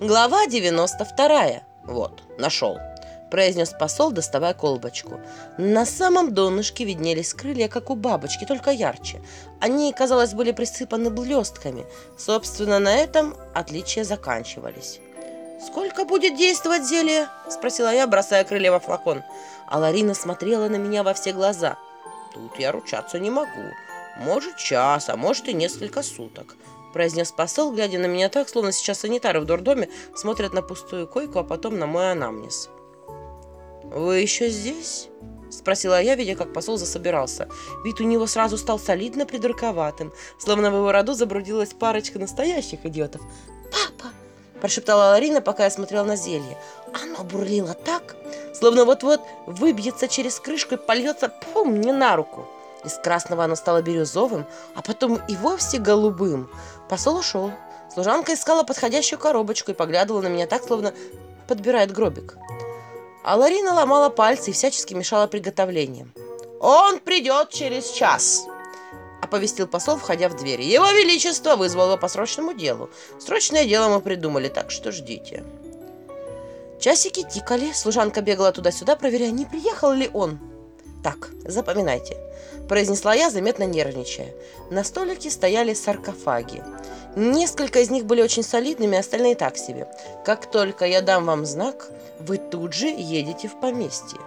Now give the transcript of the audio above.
Глава 92. Вот, нашел. Произнес посол, доставая колбочку. На самом донышке виднелись крылья, как у бабочки, только ярче. Они, казалось, были присыпаны блестками. Собственно, на этом отличия заканчивались. «Сколько будет действовать зелье?» – спросила я, бросая крылья во флакон. А Ларина смотрела на меня во все глаза. «Тут я ручаться не могу. Может, час, а может и несколько суток», – произнес посол, глядя на меня так, словно сейчас санитары в дурдоме смотрят на пустую койку, а потом на мой анамнез. «Вы еще здесь?» – спросила я, видя, как посол засобирался. Вид у него сразу стал солидно придурковатым, словно в его роду забрудилась парочка настоящих идиотов. «Папа!» – прошептала Ларина, пока я смотрела на зелье. Оно бурлило так, словно вот-вот выбьется через крышку и польется, пум, мне на руку. Из красного оно стало бирюзовым, а потом и вовсе голубым. Посол ушел. Служанка искала подходящую коробочку и поглядывала на меня так, словно подбирает гробик. А Ларина ломала пальцы и всячески мешала приготовлениям. «Он придет через час!» — оповестил посол, входя в дверь. «Его Величество вызвало по срочному делу. Срочное дело мы придумали, так что ждите». Часики тикали, служанка бегала туда-сюда, проверяя, не приехал ли он. «Так, запоминайте», — произнесла я, заметно нервничая. На столике стояли саркофаги. Несколько из них были очень солидными, остальные так себе. Как только я дам вам знак, вы тут же едете в поместье.